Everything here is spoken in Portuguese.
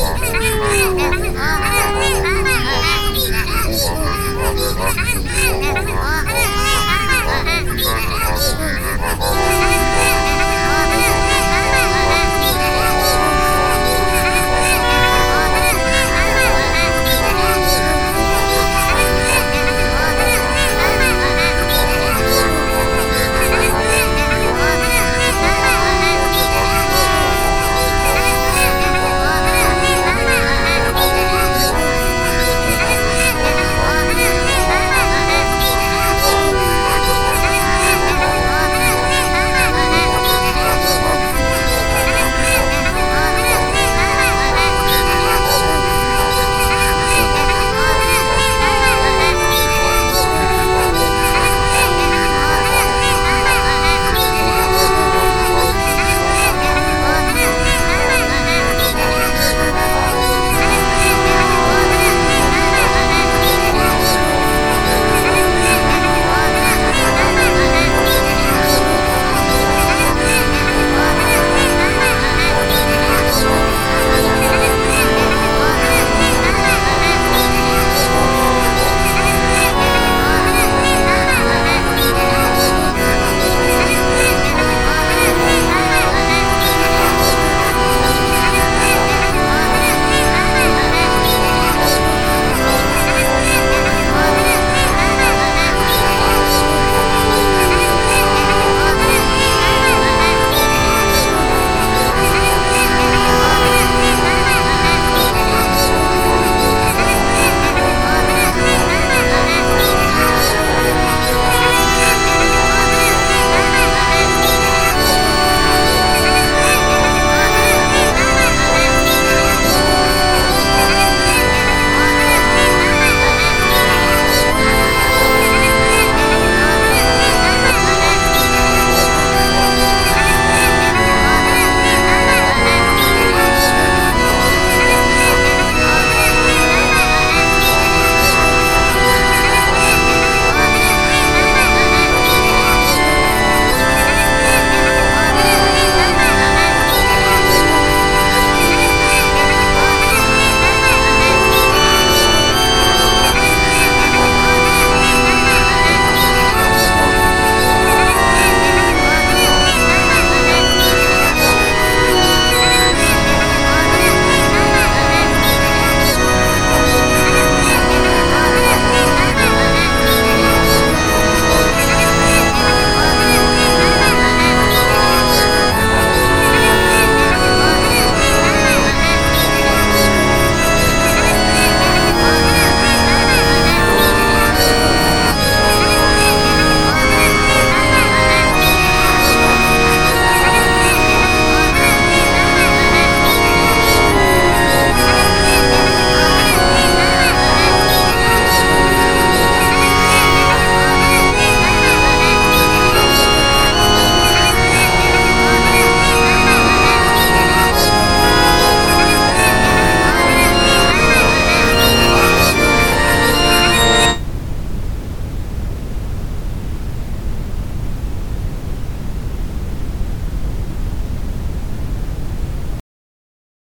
Ah.